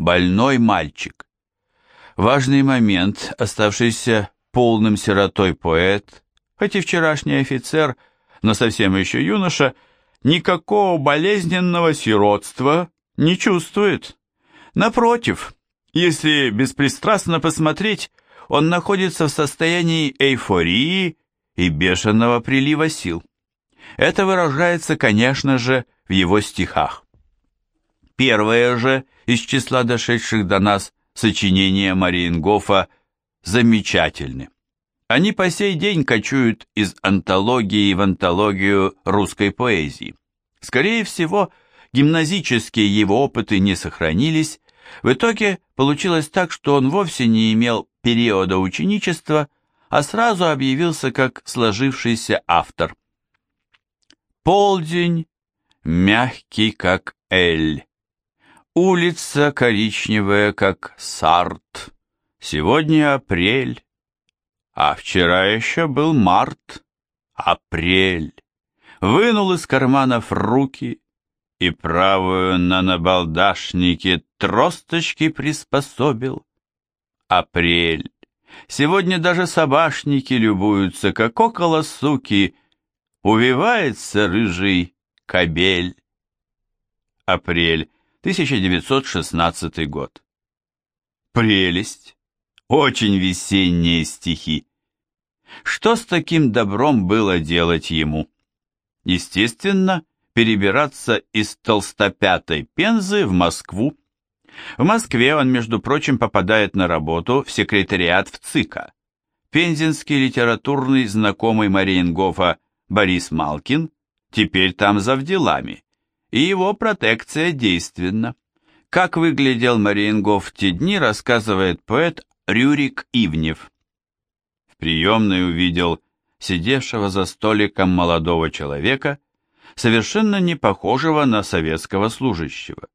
больной мальчик. Важный момент, оставшийся полным сиротой поэт, хоть и вчерашний офицер, но совсем еще юноша, никакого болезненного сиротства не чувствует. Напротив, если беспристрастно посмотреть, он находится в состоянии эйфории и бешеного прилива сил. Это выражается, конечно же, в его стихах. Первое же из числа дошедших до нас сочинения Мариенгофа замечательны. Они по сей день кочуют из антологии в антологию русской поэзии. Скорее всего, гимназические его опыты не сохранились, в итоге получилось так, что он вовсе не имел периода ученичества, а сразу объявился как сложившийся автор. Полдень, мягкий как эль. Улица коричневая, как сарт. Сегодня апрель, а вчера еще был март. Апрель. Вынул из карманов руки и правую на набалдашнике тросточки приспособил. Апрель. Сегодня даже собашники любуются, как около суки увивается рыжий кобель. Апрель, 1916 год. Прелесть! Очень весенние стихи. Что с таким добром было делать ему? Естественно, перебираться из толстопятой Пензы в Москву. В Москве он, между прочим, попадает на работу в секретариат в ЦИКа. Пензенский литературный знакомый Мариенгофа Борис Малкин теперь там за делами, и его протекция действенна. Как выглядел Мариенгоф в те дни, рассказывает поэт Рюрик Ивнев. В приемной увидел сидевшего за столиком молодого человека, совершенно не похожего на советского служащего.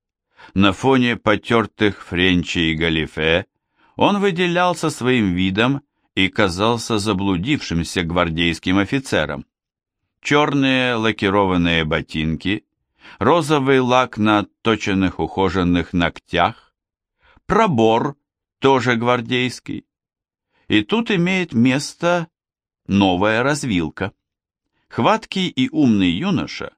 На фоне потертых френчи и галифе он выделялся своим видом и казался заблудившимся гвардейским офицером. Черные лакированные ботинки, розовый лак на отточенных ухоженных ногтях, пробор тоже гвардейский. И тут имеет место новая развилка. Хваткий и умный юноша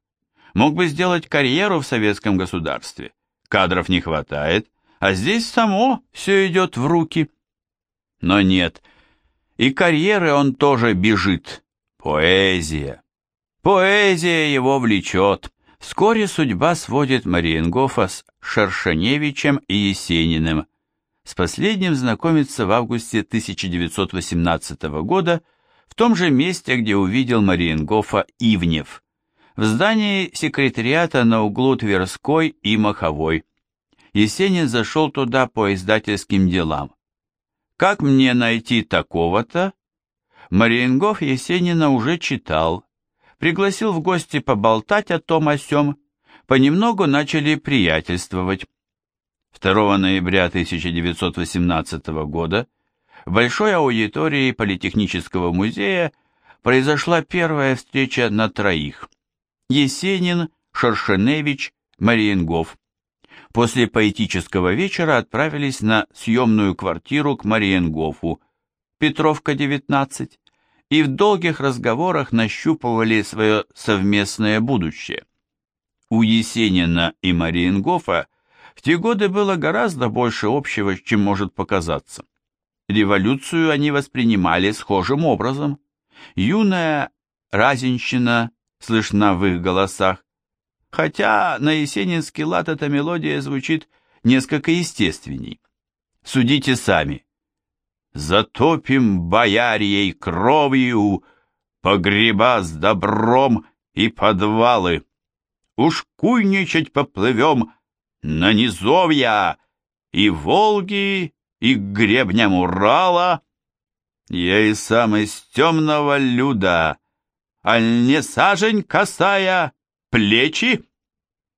мог бы сделать карьеру в советском государстве. Кадров не хватает, а здесь само все идет в руки. Но нет, и карьеры он тоже бежит. Поэзия. Поэзия его влечет. Вскоре судьба сводит Мариенгофа с Шершеневичем и Есениным, с последним знакомится в августе 1918 года в том же месте, где увидел Мариенгофа Ивнев, в здании секретариата на углу Тверской и Маховой. Есенин зашел туда по издательским делам. «Как мне найти такого-то?» Мариенгоф Есенина уже читал, пригласил в гости поболтать о том о сём, понемногу начали приятельствовать. 2 ноября 1918 года в Большой аудитории Политехнического музея произошла первая встреча на троих. Есенин, Шершеневич, Мариенгоф. После поэтического вечера отправились на съемную квартиру к Мариенгофу, Петровка, 19, и в долгих разговорах нащупывали свое совместное будущее. У Есенина и Мариенгофа в те годы было гораздо больше общего, чем может показаться. Революцию они воспринимали схожим образом. Юная разенщина слышна в их голосах, хотя на есенинский лад эта мелодия звучит несколько естественней. Судите сами. Затопим боярьей кровью погреба с добром и подвалы. Уж куйничать поплывем на низовья и Волги, и к гребням Урала. Я и сам из темного люда, аль не сажень касая плечи,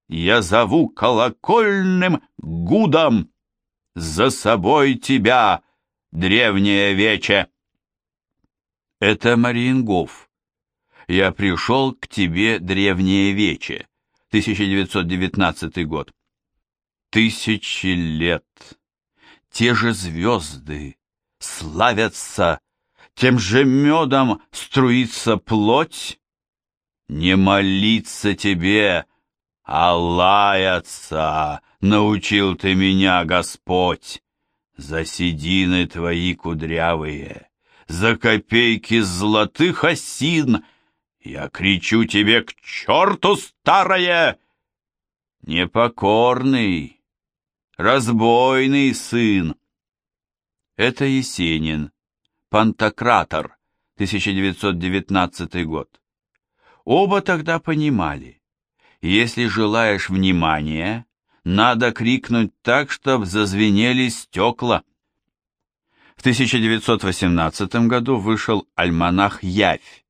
я зову колокольным гудом за собой тебя, древнее вече. Это Мариенгоф. Я пришел к тебе, древнее вече. 1919 год. тысячи лет те же звезды славятся, тем же медом струится плоть? Не молиться тебе, а лаяться научил ты меня, Господь, за седины твои кудрявые, за копейки золотых осин. Я кричу тебе к черту, старое, непокорный, разбойный сын. Это Есенин, Пантократор, 1919 год. Оба тогда понимали, если желаешь внимания, надо крикнуть так, чтоб зазвенели стекла. В 1918 году вышел альманах «Явь».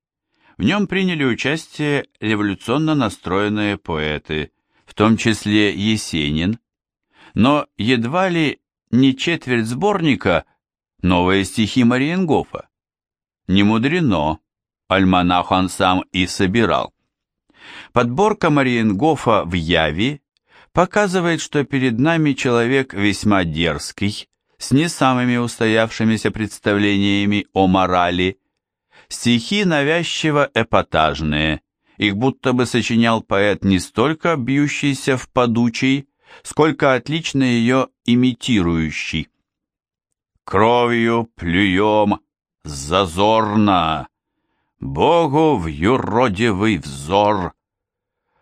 В нем приняли участие революционно настроенные поэты, в том числе Есенин, но едва ли не четверть сборника новые стихи Мариенгофа. Не мудрено, альманах он сам и собирал. Подборка Мариенгофа в Яви показывает, что перед нами человек весьма дерзкий, с не самыми устоявшимися представлениями о морали. Стихи навязчиво эпатажные, их будто бы сочинял поэт не столько бьющийся в подучий, сколько отлично ее имитирующий. Кровью плюем зазорно, Богу в юродивый взор.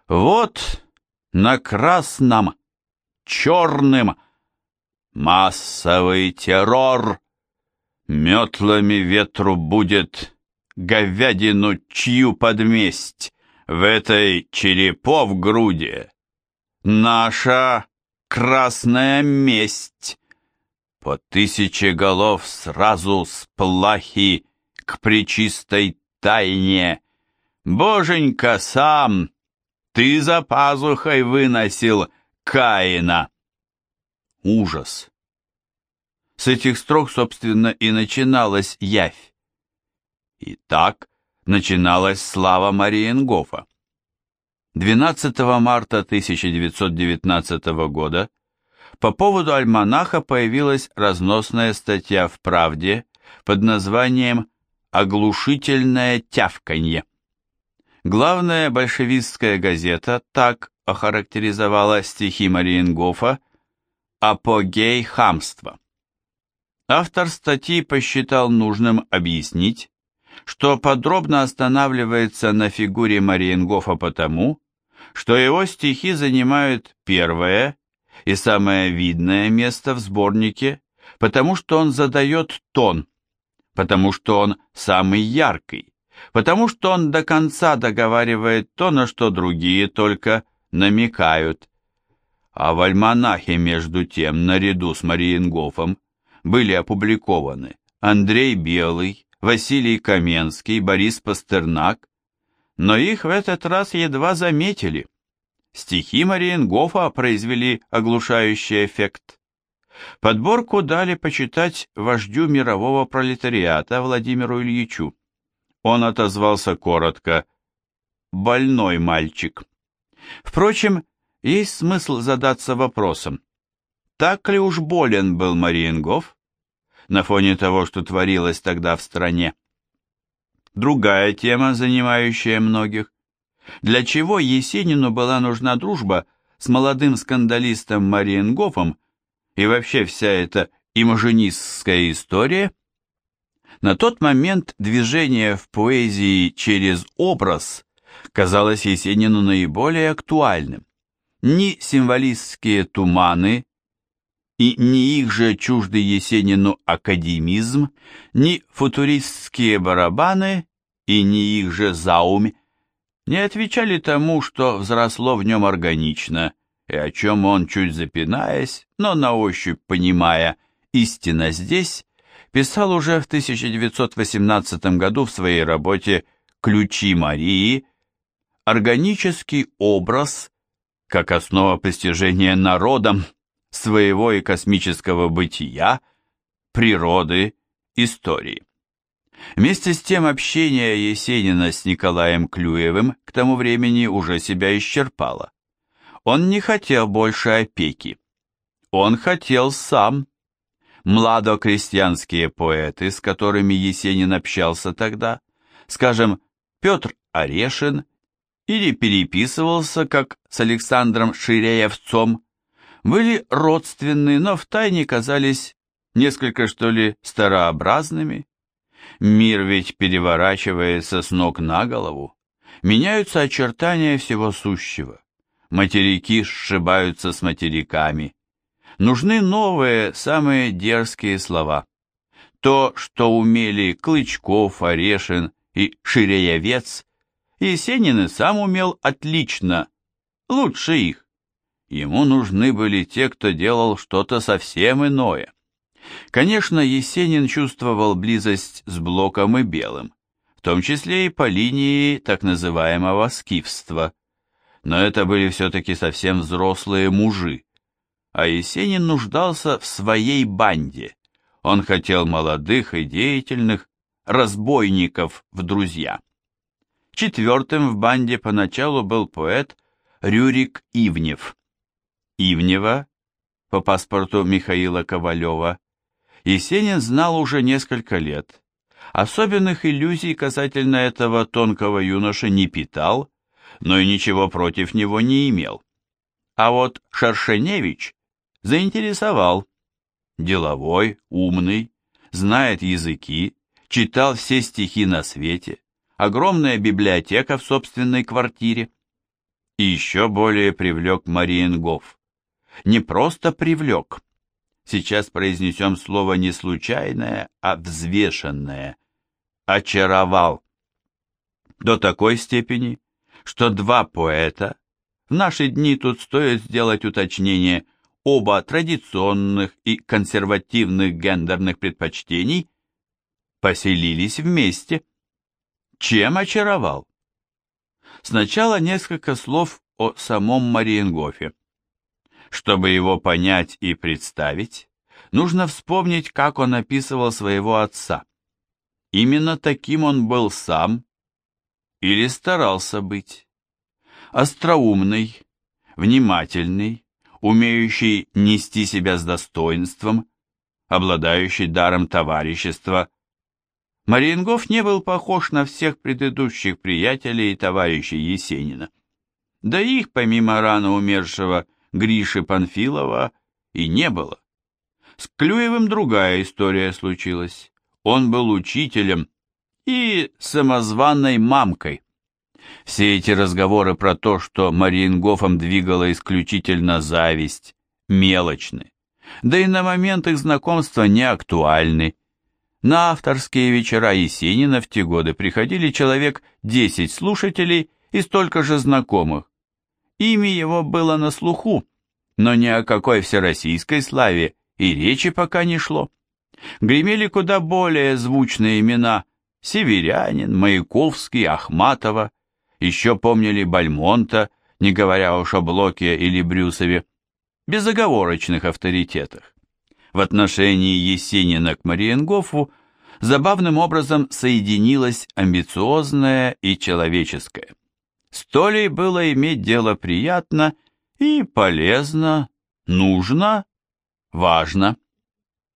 Вот на красном, черным массовый террор. Метлами ветру будет говядину чью подместь в этой черепов груди. Наша красная месть. По тысяче голов сразу с плахи к причистой тайне. Боженька сам ты за пазухой выносил Каина. Ужас. С этих строк, собственно, и начиналась явь. И так начиналась слава Мариенгофа. 12 марта 1919 года по поводу альманаха появилась разносная статья в «Правде» под названием «Оглушительное тявканье». Главная большевистская газета так охарактеризовала стихи Мариенгофа «Апогей хамства». Автор статьи посчитал нужным объяснить, что подробно останавливается на фигуре Мариенгофа потому, что его стихи занимают первое и самое видное место в сборнике, потому что он задает тон, потому что он самый яркий, потому что он до конца договаривает то, на что другие только намекают. А в альманахе, между тем, наряду с Мариенгофом, были опубликованы Андрей Белый, Василий Каменский, Борис Пастернак, но их в этот раз едва заметили. Стихи Мариенгофа произвели оглушающий эффект. Подборку дали почитать вождю мирового пролетариата Владимиру Ильичу. Он отозвался коротко «больной мальчик». Впрочем, есть смысл задаться вопросом, так ли уж болен был Мариенгоф на фоне того, что творилось тогда в стране? Другая тема, занимающая многих. Для чего Есенину была нужна дружба с молодым скандалистом Мариенгофом и вообще вся эта имажинистская история – на тот момент движение в поэзии через образ казалось Есенину наиболее актуальным. Ни символистские туманы и ни их же чуждый Есенину академизм, ни футуристские барабаны и ни их же заумь не отвечали тому, что взросло в нем органично, и о чем он, чуть запинаясь, но на ощупь понимая, истина здесь, писал уже в 1918 году в своей работе «Ключи Марии» органический образ как основа постижения народом своего и космического бытия, природы, истории. Вместе с тем общение Есенина с Николаем Клюевым к тому времени уже себя исчерпало. Он не хотел больше опеки. Он хотел сам. Младокрестьянские поэты, с которыми Есенин общался тогда, скажем, Петр Орешин, или переписывался, как с Александром Ширеевцом, были родственны, но втайне казались несколько, что ли, старообразными. Мир ведь переворачивается с ног на голову, меняются очертания всего сущего, материки сшибаются с материками. Нужны новые, самые дерзкие слова. То, что умели Клычков, Орешин и Ширеевец, Есенин и сам умел отлично, лучше их. Ему нужны были те, кто делал что-то совсем иное. Конечно, Есенин чувствовал близость с Блоком и Белым, в том числе и по линии так называемого скифства. Но это были все-таки совсем взрослые мужи. А Есенин нуждался в своей банде. Он хотел молодых и деятельных, разбойников в друзья. Четвертым в банде поначалу был поэт Рюрик Ивнев. Ивнева, по паспорту Михаила Ковалева, Есенин знал уже несколько лет. Особенных иллюзий касательно этого тонкого юноши не питал, но и ничего против него не имел. А вот Шершеневич заинтересовал. Деловой, умный, знает языки, читал все стихи на свете, огромная библиотека в собственной квартире. И еще более привлек Мариенгоф. Не просто привлек. Сейчас произнесем слово не случайное, а взвешенное. Очаровал. До такой степени, что два поэта, в наши дни тут стоит сделать уточнение, оба традиционных и консервативных гендерных предпочтений, поселились вместе. Чем очаровал? Сначала несколько слов о самом Мариенгофе. Чтобы его понять и представить, нужно вспомнить, как он описывал своего отца. Именно таким он был сам или старался быть. Остроумный, внимательный, умеющий нести себя с достоинством, обладающий даром товарищества Мариенгоф не был похож на всех предыдущих приятелей и товарищей Есенина. Да их, помимо рано умершего Гриши Панфилова, и не было. С Клюевым другая история случилась. Он был учителем и самозванной мамкой. Все эти разговоры про то, что Мариенгофом двигала исключительно зависть, мелочны. Да и на момент их знакомства не актуальны на авторские вечера Есенина в те годы приходили человек 10 слушателей и столько же знакомых. Имя его было на слуху, но ни о какой всероссийской славе и речи пока не шло. Гремели куда более звучные имена Северянин, Маяковский, Ахматова, еще помнили Бальмонта, не говоря уж о Блоке или Брюсове, безоговорочных авторитетах в отношении Есенина к Мариенгофу забавным образом соединилось амбициозное и человеческое. Столей было иметь дело приятно и полезно, нужно, важно.